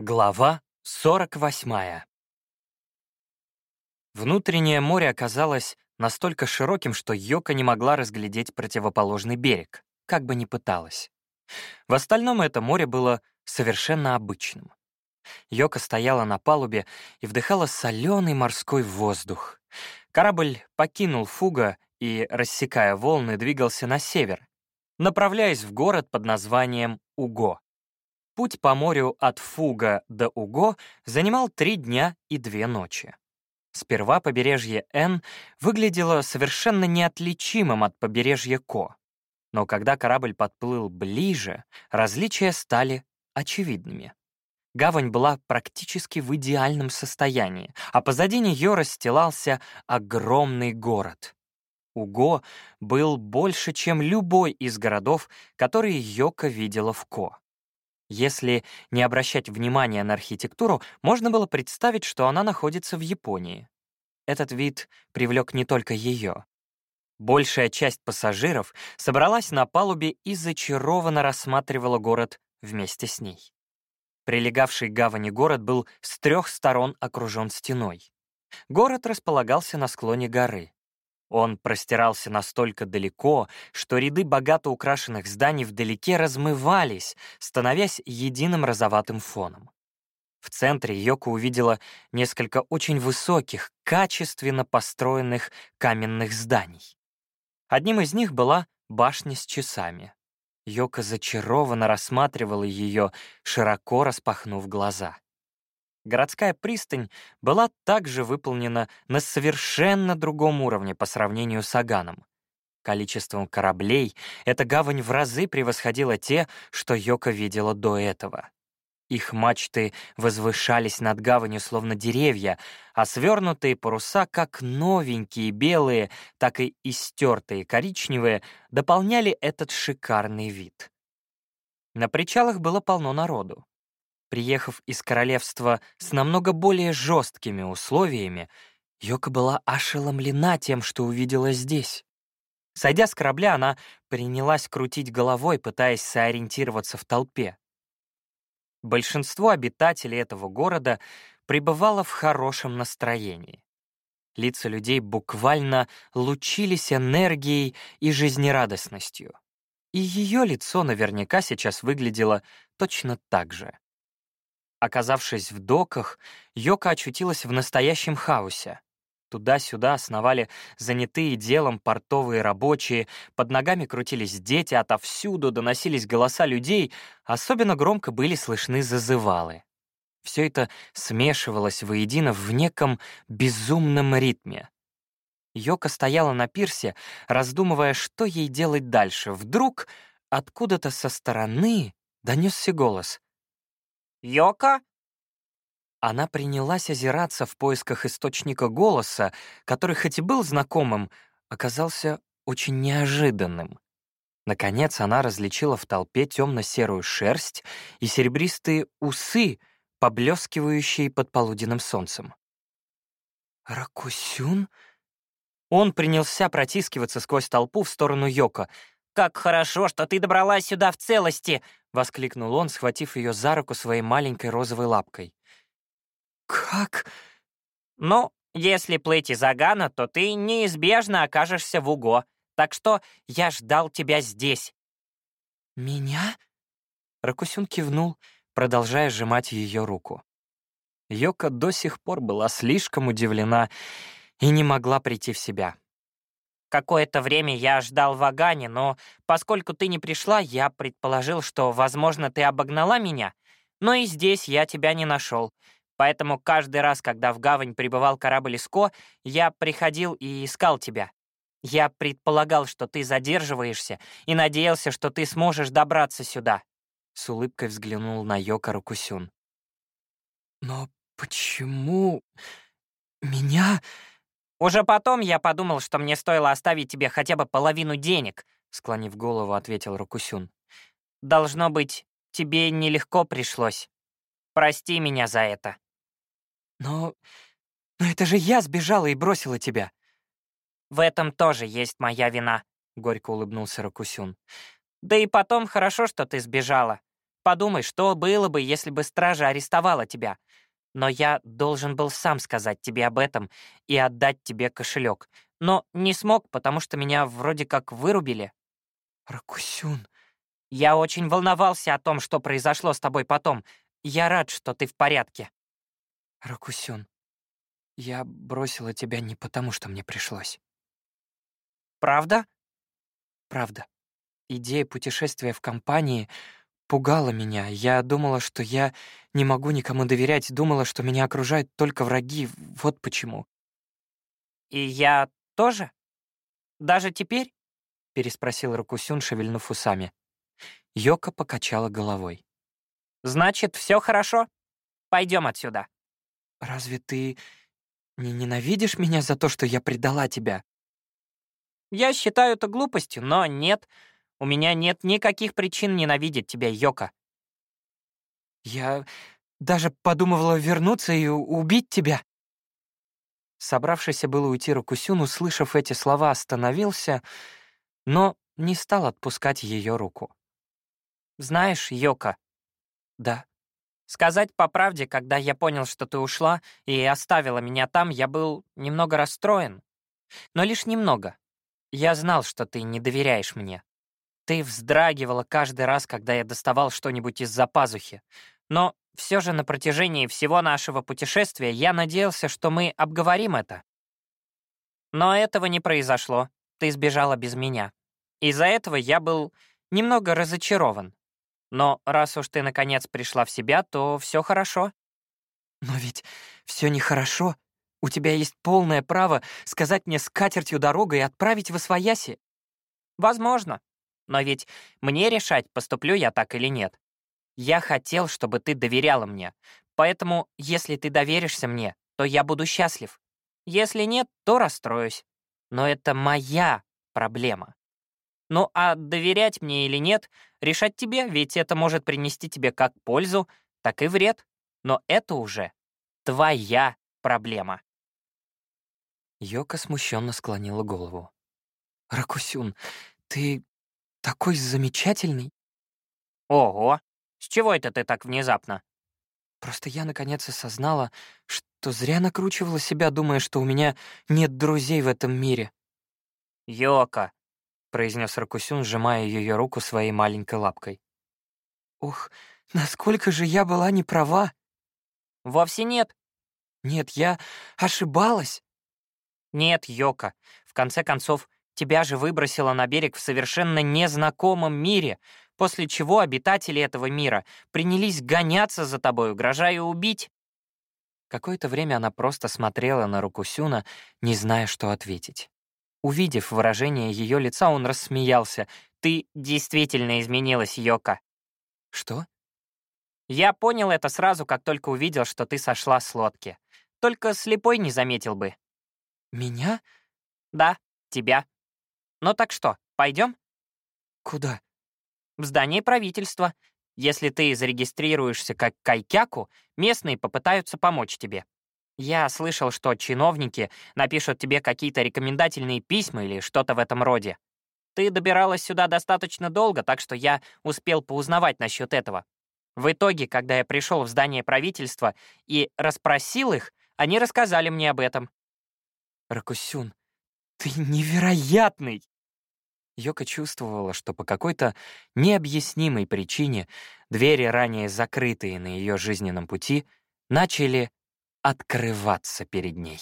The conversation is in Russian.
Глава 48. Внутреннее море оказалось настолько широким, что Йока не могла разглядеть противоположный берег, как бы ни пыталась. В остальном это море было совершенно обычным. Йока стояла на палубе и вдыхала соленый морской воздух. Корабль покинул Фуга и, рассекая волны, двигался на север, направляясь в город под названием Уго. Путь по морю от Фуга до Уго занимал три дня и две ночи. Сперва побережье Н выглядело совершенно неотличимым от побережья Ко. Но когда корабль подплыл ближе, различия стали очевидными. Гавань была практически в идеальном состоянии, а позади нее расстилался огромный город. Уго был больше, чем любой из городов, которые Йока видела в Ко. Если не обращать внимания на архитектуру, можно было представить, что она находится в Японии. Этот вид привлек не только ее. Большая часть пассажиров собралась на палубе и зачарованно рассматривала город вместе с ней. Прилегавший к гавани город был с трех сторон окружен стеной. Город располагался на склоне горы. Он простирался настолько далеко, что ряды богато украшенных зданий вдалеке размывались, становясь единым розоватым фоном. В центре Йоко увидела несколько очень высоких, качественно построенных каменных зданий. Одним из них была башня с часами. Йока зачарованно рассматривала ее, широко распахнув глаза. Городская пристань была также выполнена на совершенно другом уровне по сравнению с Аганом. Количеством кораблей эта гавань в разы превосходила те, что Йока видела до этого. Их мачты возвышались над гаванью словно деревья, а свернутые паруса, как новенькие белые, так и истертые коричневые, дополняли этот шикарный вид. На причалах было полно народу. Приехав из королевства с намного более жесткими условиями, Йока была ошеломлена тем, что увидела здесь. Сойдя с корабля, она принялась крутить головой, пытаясь сориентироваться в толпе. Большинство обитателей этого города пребывало в хорошем настроении. Лица людей буквально лучились энергией и жизнерадостностью. И ее лицо наверняка сейчас выглядело точно так же. Оказавшись в доках, Йока очутилась в настоящем хаосе. Туда-сюда сновали занятые делом портовые рабочие, под ногами крутились дети, отовсюду доносились голоса людей, особенно громко были слышны зазывалы. Все это смешивалось воедино в неком безумном ритме. Йока стояла на пирсе, раздумывая, что ей делать дальше. Вдруг откуда-то со стороны донесся голос. Йока?» Она принялась озираться в поисках источника голоса, который хоть и был знакомым, оказался очень неожиданным. Наконец она различила в толпе темно-серую шерсть и серебристые усы, поблескивающие под полуденным солнцем. «Ракусюн?» Он принялся протискиваться сквозь толпу в сторону Йока. «Как хорошо, что ты добралась сюда в целости!» — воскликнул он, схватив ее за руку своей маленькой розовой лапкой. «Как?» «Ну, если плыть из Агана, то ты неизбежно окажешься в Уго, так что я ждал тебя здесь». «Меня?» Ракусюн кивнул, продолжая сжимать ее руку. Йока до сих пор была слишком удивлена и не могла прийти в себя. Какое-то время я ждал в Агане, но поскольку ты не пришла, я предположил, что, возможно, ты обогнала меня, но и здесь я тебя не нашел. Поэтому каждый раз, когда в гавань прибывал корабль Иско, я приходил и искал тебя. Я предполагал, что ты задерживаешься, и надеялся, что ты сможешь добраться сюда. С улыбкой взглянул на Йока Рукусюн. «Но почему меня...» «Уже потом я подумал, что мне стоило оставить тебе хотя бы половину денег», — склонив голову, ответил Рокусюн. «Должно быть, тебе нелегко пришлось. Прости меня за это». «Но... но это же я сбежала и бросила тебя». «В этом тоже есть моя вина», — горько улыбнулся Рокусюн. «Да и потом хорошо, что ты сбежала. подумай, что было бы, если бы стража арестовала тебя. Но я должен был сам сказать тебе об этом и отдать тебе кошелек. Но не смог, потому что меня вроде как вырубили. Ракусюн. Я очень волновался о том, что произошло с тобой потом. Я рад, что ты в порядке. Ракусюн, я бросила тебя не потому, что мне пришлось. Правда? Правда. Идея путешествия в компании пугала меня. Я думала, что я не могу никому доверять, думала, что меня окружают только враги. Вот почему. И я тоже? Даже теперь? переспросил Ракусюн, шевельнув усами. Йока покачала головой. «Значит, все хорошо? Пойдем отсюда». «Разве ты не ненавидишь меня за то, что я предала тебя?» «Я считаю это глупостью, но нет. У меня нет никаких причин ненавидеть тебя, Йока». «Я даже подумывала вернуться и убить тебя». Собравшийся было уйти Рокусюн, услышав эти слова, остановился, но не стал отпускать ее руку. «Знаешь, Йока...» «Да». «Сказать по правде, когда я понял, что ты ушла и оставила меня там, я был немного расстроен. Но лишь немного. Я знал, что ты не доверяешь мне. Ты вздрагивала каждый раз, когда я доставал что-нибудь из-за пазухи. Но все же на протяжении всего нашего путешествия я надеялся, что мы обговорим это. Но этого не произошло. Ты сбежала без меня. Из-за этого я был немного разочарован. Но раз уж ты наконец пришла в себя, то все хорошо. Но ведь все нехорошо. У тебя есть полное право сказать мне с катертью дорога и отправить в Освояси. Возможно. Но ведь мне решать, поступлю я так или нет. Я хотел, чтобы ты доверяла мне. Поэтому, если ты доверишься мне, то я буду счастлив. Если нет, то расстроюсь. Но это моя проблема. Ну а доверять мне или нет, решать тебе, ведь это может принести тебе как пользу, так и вред. Но это уже твоя проблема. Йока смущенно склонила голову. «Ракусюн, ты такой замечательный!» «Ого! С чего это ты так внезапно?» «Просто я наконец осознала, что зря накручивала себя, думая, что у меня нет друзей в этом мире». «Йока, — произнес Ракусюн, сжимая ее руку своей маленькой лапкой. «Ух, насколько же я была не права!» «Вовсе нет». «Нет, я ошибалась». «Нет, Йока, в конце концов, тебя же выбросило на берег в совершенно незнакомом мире, после чего обитатели этого мира принялись гоняться за тобой, угрожая убить». Какое-то время она просто смотрела на руку Сюна, не зная, что ответить. Увидев выражение ее лица, он рассмеялся. «Ты действительно изменилась, Йока». «Что?» «Я понял это сразу, как только увидел, что ты сошла с лодки. Только слепой не заметил бы». «Меня?» «Да, тебя. Ну так что, пойдем? «Куда?» «В здание правительства. Если ты зарегистрируешься как кайкяку, местные попытаются помочь тебе. Я слышал, что чиновники напишут тебе какие-то рекомендательные письма или что-то в этом роде. Ты добиралась сюда достаточно долго, так что я успел поузнавать насчет этого. В итоге, когда я пришел в здание правительства и расспросил их, они рассказали мне об этом. «Ракусюн, ты невероятный!» Йока чувствовала, что по какой-то необъяснимой причине двери, ранее закрытые на ее жизненном пути, начали открываться перед ней.